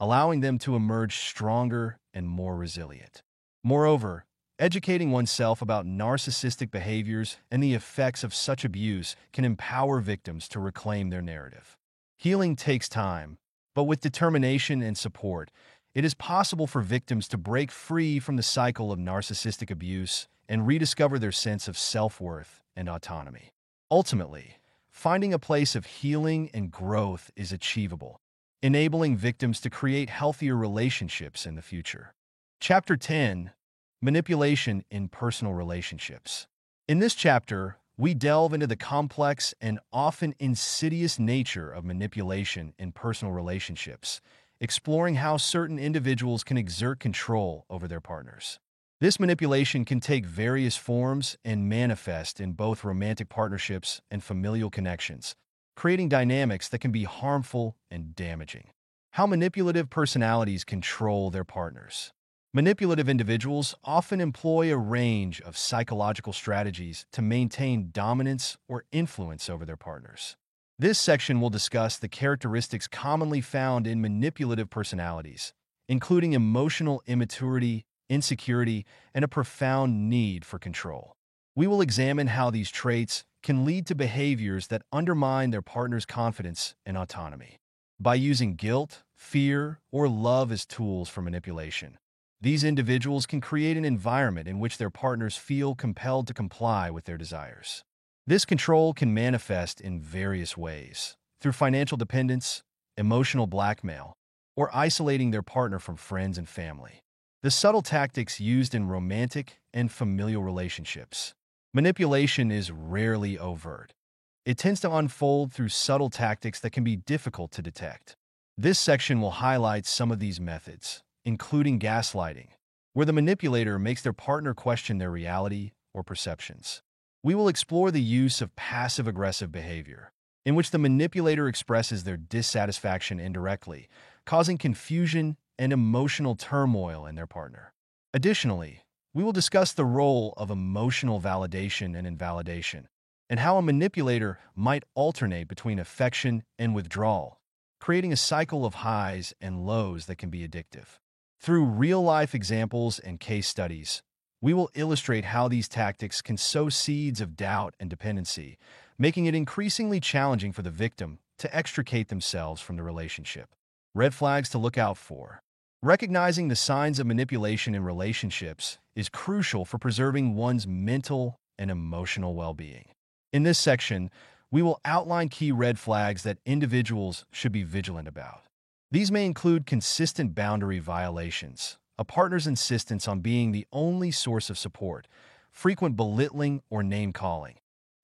allowing them to emerge stronger and more resilient. Moreover, Educating oneself about narcissistic behaviors and the effects of such abuse can empower victims to reclaim their narrative. Healing takes time, but with determination and support, it is possible for victims to break free from the cycle of narcissistic abuse and rediscover their sense of self-worth and autonomy. Ultimately, finding a place of healing and growth is achievable, enabling victims to create healthier relationships in the future. Chapter 10 Manipulation in Personal Relationships. In this chapter, we delve into the complex and often insidious nature of manipulation in personal relationships, exploring how certain individuals can exert control over their partners. This manipulation can take various forms and manifest in both romantic partnerships and familial connections, creating dynamics that can be harmful and damaging. How manipulative personalities control their partners. Manipulative individuals often employ a range of psychological strategies to maintain dominance or influence over their partners. This section will discuss the characteristics commonly found in manipulative personalities, including emotional immaturity, insecurity, and a profound need for control. We will examine how these traits can lead to behaviors that undermine their partner's confidence and autonomy. By using guilt, fear, or love as tools for manipulation, These individuals can create an environment in which their partners feel compelled to comply with their desires. This control can manifest in various ways through financial dependence, emotional blackmail, or isolating their partner from friends and family. The subtle tactics used in romantic and familial relationships. Manipulation is rarely overt. It tends to unfold through subtle tactics that can be difficult to detect. This section will highlight some of these methods, including gaslighting, where the manipulator makes their partner question their reality or perceptions. We will explore the use of passive-aggressive behavior, in which the manipulator expresses their dissatisfaction indirectly, causing confusion and emotional turmoil in their partner. Additionally, we will discuss the role of emotional validation and invalidation, and how a manipulator might alternate between affection and withdrawal, creating a cycle of highs and lows that can be addictive. Through real-life examples and case studies, we will illustrate how these tactics can sow seeds of doubt and dependency, making it increasingly challenging for the victim to extricate themselves from the relationship. Red flags to look out for. Recognizing the signs of manipulation in relationships is crucial for preserving one's mental and emotional well-being. In this section, we will outline key red flags that individuals should be vigilant about. These may include consistent boundary violations, a partner's insistence on being the only source of support, frequent belittling or name-calling,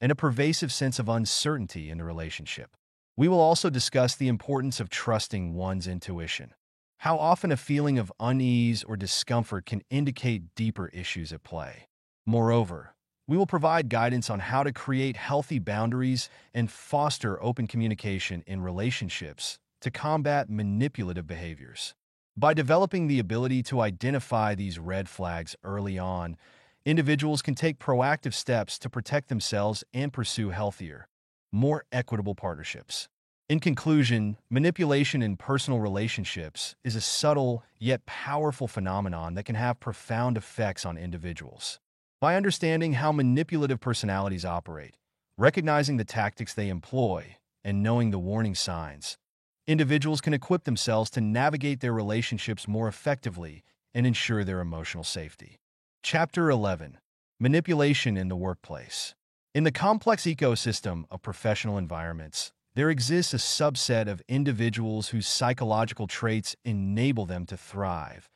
and a pervasive sense of uncertainty in the relationship. We will also discuss the importance of trusting one's intuition, how often a feeling of unease or discomfort can indicate deeper issues at play. Moreover, we will provide guidance on how to create healthy boundaries and foster open communication in relationships to combat manipulative behaviors. By developing the ability to identify these red flags early on, individuals can take proactive steps to protect themselves and pursue healthier, more equitable partnerships. In conclusion, manipulation in personal relationships is a subtle yet powerful phenomenon that can have profound effects on individuals. By understanding how manipulative personalities operate, recognizing the tactics they employ, and knowing the warning signs, Individuals can equip themselves to navigate their relationships more effectively and ensure their emotional safety. Chapter 11 Manipulation in the Workplace In the complex ecosystem of professional environments, there exists a subset of individuals whose psychological traits enable them to thrive,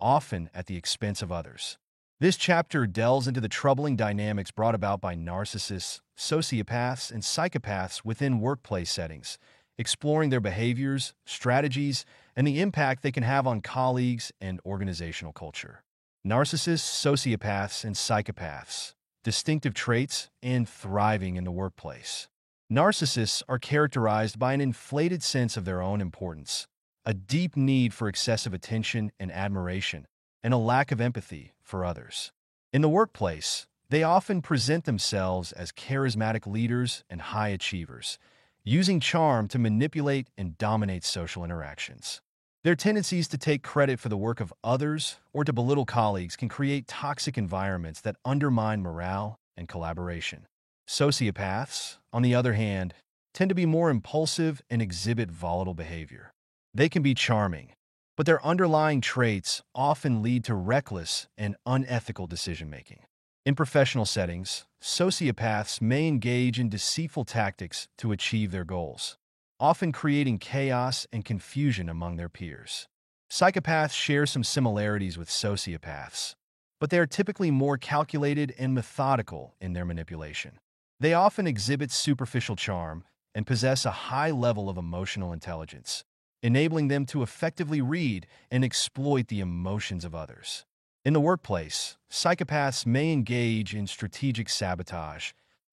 often at the expense of others. This chapter delves into the troubling dynamics brought about by narcissists, sociopaths, and psychopaths within workplace settings, exploring their behaviors, strategies, and the impact they can have on colleagues and organizational culture. Narcissists, sociopaths, and psychopaths, distinctive traits, and thriving in the workplace. Narcissists are characterized by an inflated sense of their own importance, a deep need for excessive attention and admiration, and a lack of empathy for others. In the workplace, they often present themselves as charismatic leaders and high achievers, using charm to manipulate and dominate social interactions. Their tendencies to take credit for the work of others or to belittle colleagues can create toxic environments that undermine morale and collaboration. Sociopaths, on the other hand, tend to be more impulsive and exhibit volatile behavior. They can be charming, but their underlying traits often lead to reckless and unethical decision-making. In professional settings, sociopaths may engage in deceitful tactics to achieve their goals, often creating chaos and confusion among their peers. Psychopaths share some similarities with sociopaths, but they are typically more calculated and methodical in their manipulation. They often exhibit superficial charm and possess a high level of emotional intelligence, enabling them to effectively read and exploit the emotions of others. In the workplace, psychopaths may engage in strategic sabotage,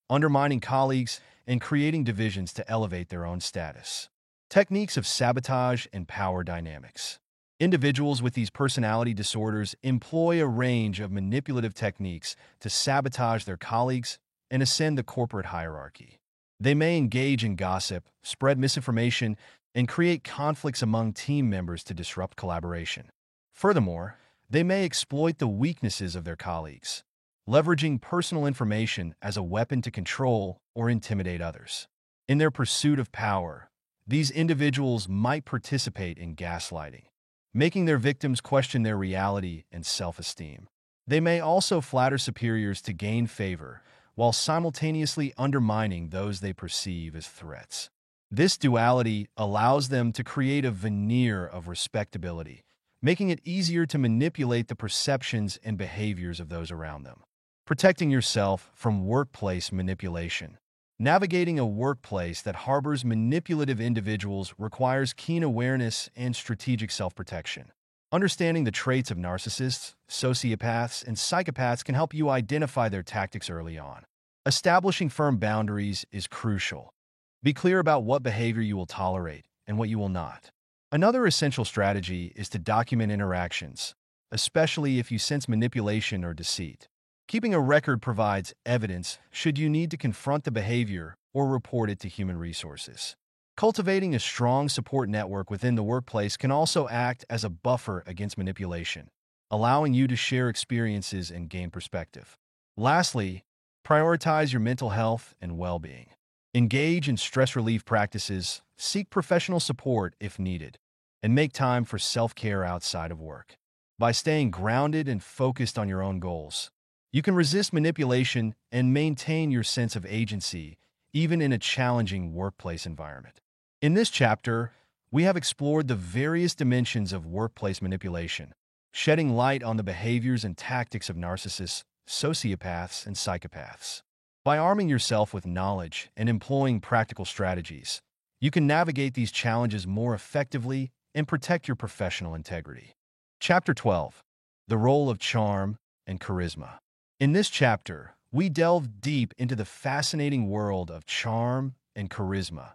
undermining colleagues and creating divisions to elevate their own status. Techniques of sabotage and power dynamics. Individuals with these personality disorders employ a range of manipulative techniques to sabotage their colleagues and ascend the corporate hierarchy. They may engage in gossip, spread misinformation, and create conflicts among team members to disrupt collaboration. Furthermore, they may exploit the weaknesses of their colleagues, leveraging personal information as a weapon to control or intimidate others. In their pursuit of power, these individuals might participate in gaslighting, making their victims question their reality and self-esteem. They may also flatter superiors to gain favor, while simultaneously undermining those they perceive as threats. This duality allows them to create a veneer of respectability, making it easier to manipulate the perceptions and behaviors of those around them. Protecting yourself from workplace manipulation. Navigating a workplace that harbors manipulative individuals requires keen awareness and strategic self-protection. Understanding the traits of narcissists, sociopaths, and psychopaths can help you identify their tactics early on. Establishing firm boundaries is crucial. Be clear about what behavior you will tolerate and what you will not. Another essential strategy is to document interactions, especially if you sense manipulation or deceit. Keeping a record provides evidence should you need to confront the behavior or report it to human resources. Cultivating a strong support network within the workplace can also act as a buffer against manipulation, allowing you to share experiences and gain perspective. Lastly, prioritize your mental health and well-being. Engage in stress relief practices, seek professional support if needed, and make time for self-care outside of work. By staying grounded and focused on your own goals, you can resist manipulation and maintain your sense of agency, even in a challenging workplace environment. In this chapter, we have explored the various dimensions of workplace manipulation, shedding light on the behaviors and tactics of narcissists, sociopaths, and psychopaths. By arming yourself with knowledge and employing practical strategies, you can navigate these challenges more effectively and protect your professional integrity. Chapter 12 The Role of Charm and Charisma. In this chapter, we delve deep into the fascinating world of charm and charisma,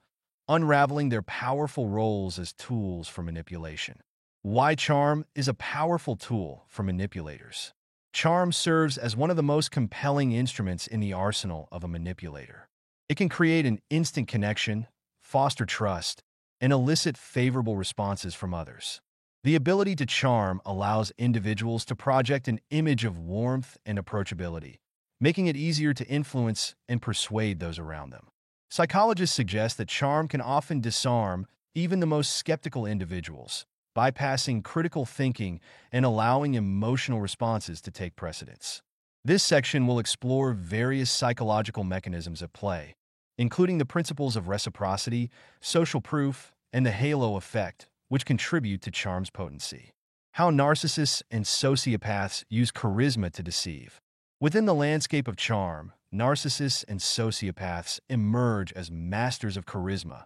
unraveling their powerful roles as tools for manipulation. Why charm is a powerful tool for manipulators. Charm serves as one of the most compelling instruments in the arsenal of a manipulator. It can create an instant connection, foster trust, and elicit favorable responses from others. The ability to charm allows individuals to project an image of warmth and approachability, making it easier to influence and persuade those around them. Psychologists suggest that charm can often disarm even the most skeptical individuals, bypassing critical thinking and allowing emotional responses to take precedence. This section will explore various psychological mechanisms at play, including the principles of reciprocity, social proof, and the halo effect, which contribute to charm's potency. How narcissists and sociopaths use charisma to deceive. Within the landscape of charm, narcissists and sociopaths emerge as masters of charisma,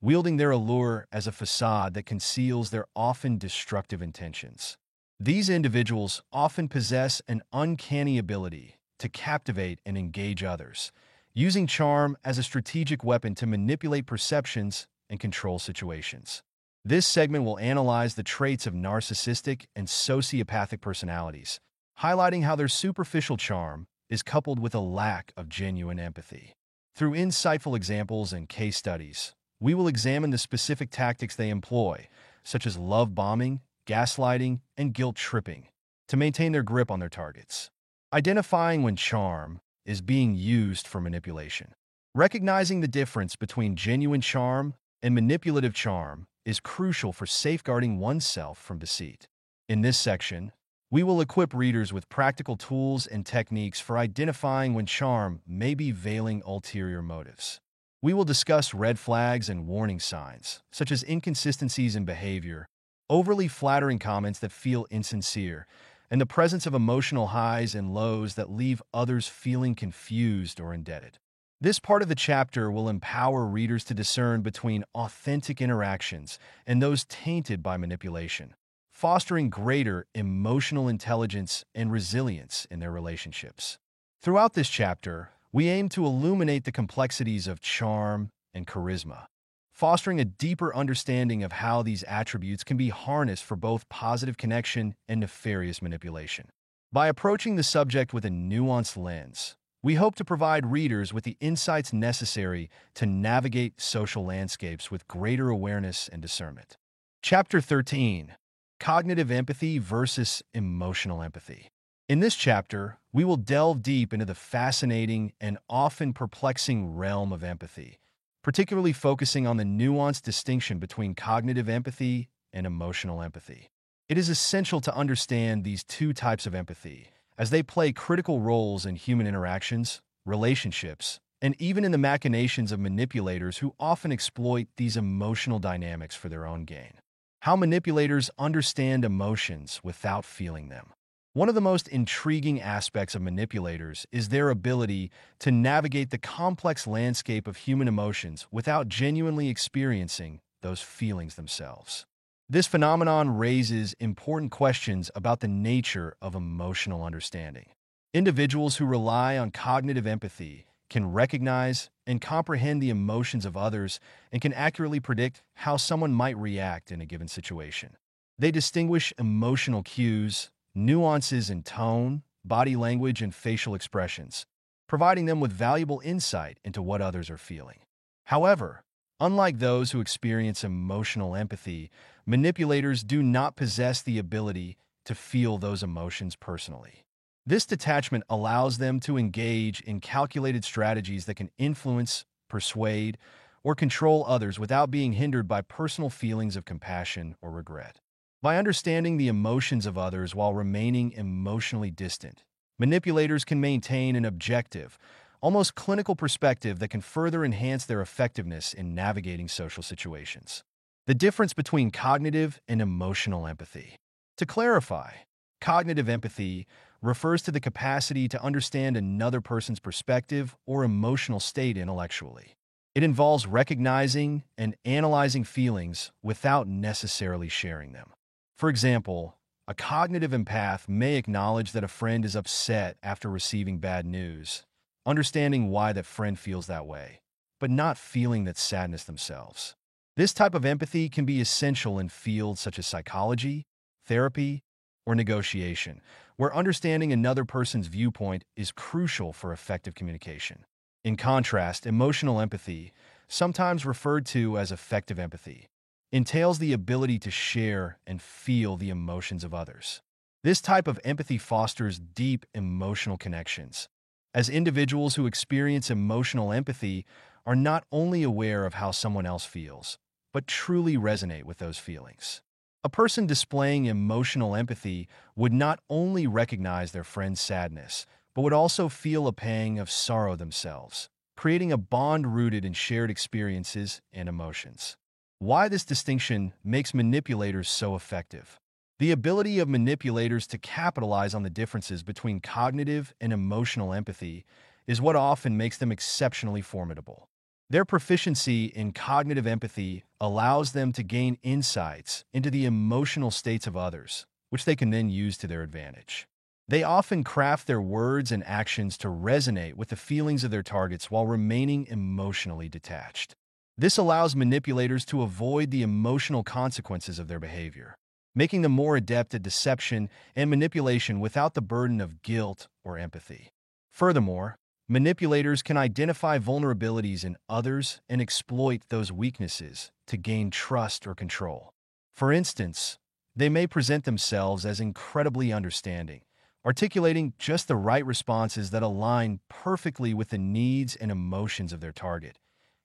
wielding their allure as a facade that conceals their often destructive intentions. These individuals often possess an uncanny ability to captivate and engage others, using charm as a strategic weapon to manipulate perceptions and control situations. This segment will analyze the traits of narcissistic and sociopathic personalities, highlighting how their superficial charm is coupled with a lack of genuine empathy. Through insightful examples and case studies, we will examine the specific tactics they employ, such as love bombing, gaslighting, and guilt tripping, to maintain their grip on their targets. Identifying when charm is being used for manipulation. Recognizing the difference between genuine charm and manipulative charm is crucial for safeguarding oneself from deceit. In this section, we will equip readers with practical tools and techniques for identifying when charm may be veiling ulterior motives. We will discuss red flags and warning signs, such as inconsistencies in behavior, overly flattering comments that feel insincere, and the presence of emotional highs and lows that leave others feeling confused or indebted. This part of the chapter will empower readers to discern between authentic interactions and those tainted by manipulation, fostering greater emotional intelligence and resilience in their relationships. Throughout this chapter, we aim to illuminate the complexities of charm and charisma, fostering a deeper understanding of how these attributes can be harnessed for both positive connection and nefarious manipulation. By approaching the subject with a nuanced lens, we hope to provide readers with the insights necessary to navigate social landscapes with greater awareness and discernment. Chapter 13 Cognitive Empathy versus Emotional Empathy. In this chapter, we will delve deep into the fascinating and often perplexing realm of empathy, particularly focusing on the nuanced distinction between cognitive empathy and emotional empathy. It is essential to understand these two types of empathy, as they play critical roles in human interactions, relationships, and even in the machinations of manipulators who often exploit these emotional dynamics for their own gain. How manipulators understand emotions without feeling them. One of the most intriguing aspects of manipulators is their ability to navigate the complex landscape of human emotions without genuinely experiencing those feelings themselves. This phenomenon raises important questions about the nature of emotional understanding. Individuals who rely on cognitive empathy can recognize and comprehend the emotions of others and can accurately predict how someone might react in a given situation. They distinguish emotional cues, nuances in tone, body language, and facial expressions, providing them with valuable insight into what others are feeling. However, unlike those who experience emotional empathy, manipulators do not possess the ability to feel those emotions personally. This detachment allows them to engage in calculated strategies that can influence, persuade, or control others without being hindered by personal feelings of compassion or regret. By understanding the emotions of others while remaining emotionally distant, manipulators can maintain an objective, almost clinical perspective that can further enhance their effectiveness in navigating social situations. The difference between cognitive and emotional empathy. To clarify, cognitive empathy refers to the capacity to understand another person's perspective or emotional state intellectually. It involves recognizing and analyzing feelings without necessarily sharing them. For example, a cognitive empath may acknowledge that a friend is upset after receiving bad news, understanding why that friend feels that way, but not feeling that sadness themselves. This type of empathy can be essential in fields such as psychology, therapy, or negotiation, where understanding another person's viewpoint is crucial for effective communication. In contrast, emotional empathy, sometimes referred to as effective empathy, entails the ability to share and feel the emotions of others. This type of empathy fosters deep emotional connections, as individuals who experience emotional empathy are not only aware of how someone else feels, but truly resonate with those feelings. A person displaying emotional empathy would not only recognize their friend's sadness, but would also feel a pang of sorrow themselves, creating a bond rooted in shared experiences and emotions. Why this distinction makes manipulators so effective. The ability of manipulators to capitalize on the differences between cognitive and emotional empathy is what often makes them exceptionally formidable. Their proficiency in cognitive empathy allows them to gain insights into the emotional states of others, which they can then use to their advantage. They often craft their words and actions to resonate with the feelings of their targets while remaining emotionally detached. This allows manipulators to avoid the emotional consequences of their behavior, making them more adept at deception and manipulation without the burden of guilt or empathy. Furthermore, Manipulators can identify vulnerabilities in others and exploit those weaknesses to gain trust or control. For instance, they may present themselves as incredibly understanding, articulating just the right responses that align perfectly with the needs and emotions of their target,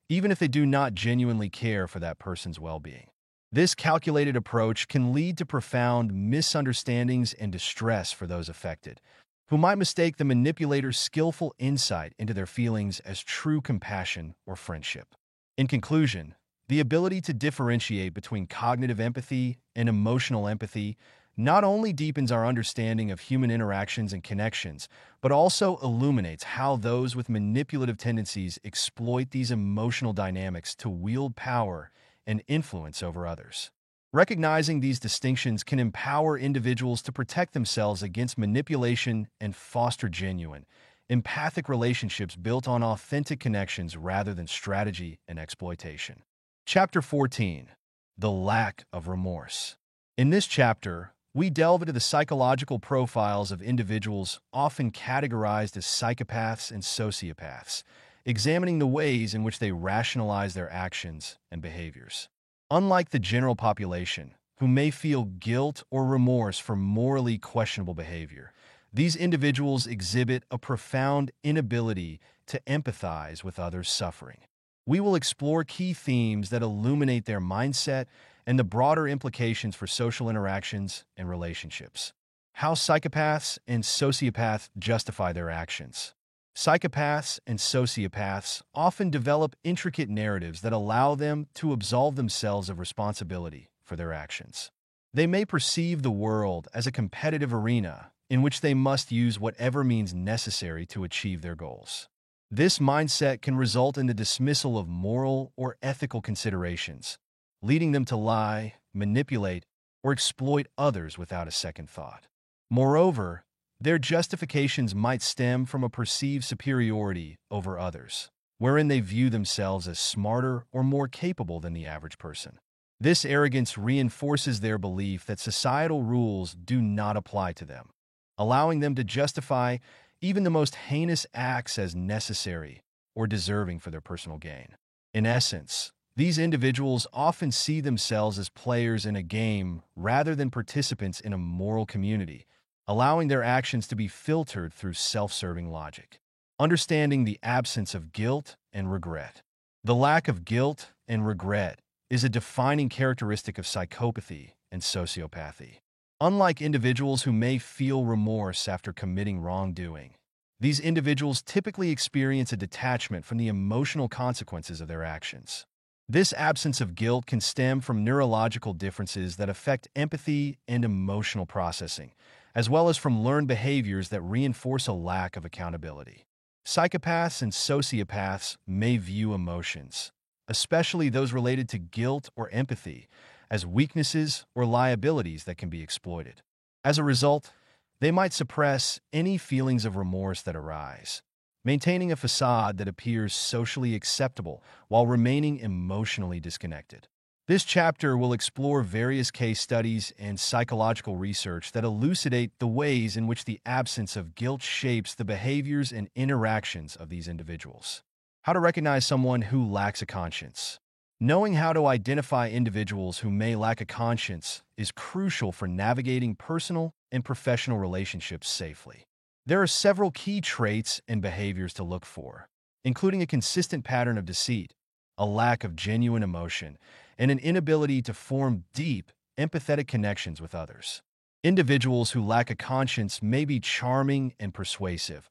even if they do not genuinely care for that person's well being. This calculated approach can lead to profound misunderstandings and distress for those affected, who might mistake the manipulator's skillful insight into their feelings as true compassion or friendship. In conclusion, the ability to differentiate between cognitive empathy and emotional empathy not only deepens our understanding of human interactions and connections, but also illuminates how those with manipulative tendencies exploit these emotional dynamics to wield power and influence over others. Recognizing these distinctions can empower individuals to protect themselves against manipulation and foster genuine, empathic relationships built on authentic connections rather than strategy and exploitation. Chapter 14 The Lack of Remorse. In this chapter, we delve into the psychological profiles of individuals often categorized as psychopaths and sociopaths, examining the ways in which they rationalize their actions and behaviors. Unlike the general population, who may feel guilt or remorse for morally questionable behavior, these individuals exhibit a profound inability to empathize with others' suffering. We will explore key themes that illuminate their mindset and the broader implications for social interactions and relationships. How psychopaths and sociopaths justify their actions. Psychopaths and sociopaths often develop intricate narratives that allow them to absolve themselves of responsibility for their actions. They may perceive the world as a competitive arena in which they must use whatever means necessary to achieve their goals. This mindset can result in the dismissal of moral or ethical considerations, leading them to lie, manipulate, or exploit others without a second thought. Moreover, their justifications might stem from a perceived superiority over others, wherein they view themselves as smarter or more capable than the average person. This arrogance reinforces their belief that societal rules do not apply to them, allowing them to justify even the most heinous acts as necessary or deserving for their personal gain. In essence, these individuals often see themselves as players in a game rather than participants in a moral community, allowing their actions to be filtered through self-serving logic. Understanding the absence of guilt and regret. The lack of guilt and regret is a defining characteristic of psychopathy and sociopathy. Unlike individuals who may feel remorse after committing wrongdoing, these individuals typically experience a detachment from the emotional consequences of their actions. This absence of guilt can stem from neurological differences that affect empathy and emotional processing, as well as from learned behaviors that reinforce a lack of accountability. Psychopaths and sociopaths may view emotions, especially those related to guilt or empathy, as weaknesses or liabilities that can be exploited. As a result, they might suppress any feelings of remorse that arise, maintaining a facade that appears socially acceptable while remaining emotionally disconnected. This chapter will explore various case studies and psychological research that elucidate the ways in which the absence of guilt shapes the behaviors and interactions of these individuals. How to recognize someone who lacks a conscience. Knowing how to identify individuals who may lack a conscience is crucial for navigating personal and professional relationships safely. There are several key traits and behaviors to look for, including a consistent pattern of deceit, a lack of genuine emotion, and an inability to form deep, empathetic connections with others. Individuals who lack a conscience may be charming and persuasive,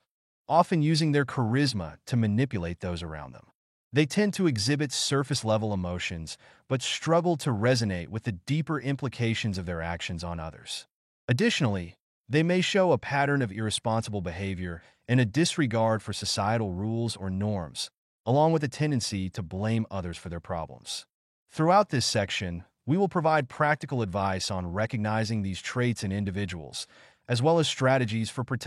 often using their charisma to manipulate those around them. They tend to exhibit surface-level emotions, but struggle to resonate with the deeper implications of their actions on others. Additionally, they may show a pattern of irresponsible behavior and a disregard for societal rules or norms, along with a tendency to blame others for their problems. Throughout this section, we will provide practical advice on recognizing these traits in individuals, as well as strategies for protecting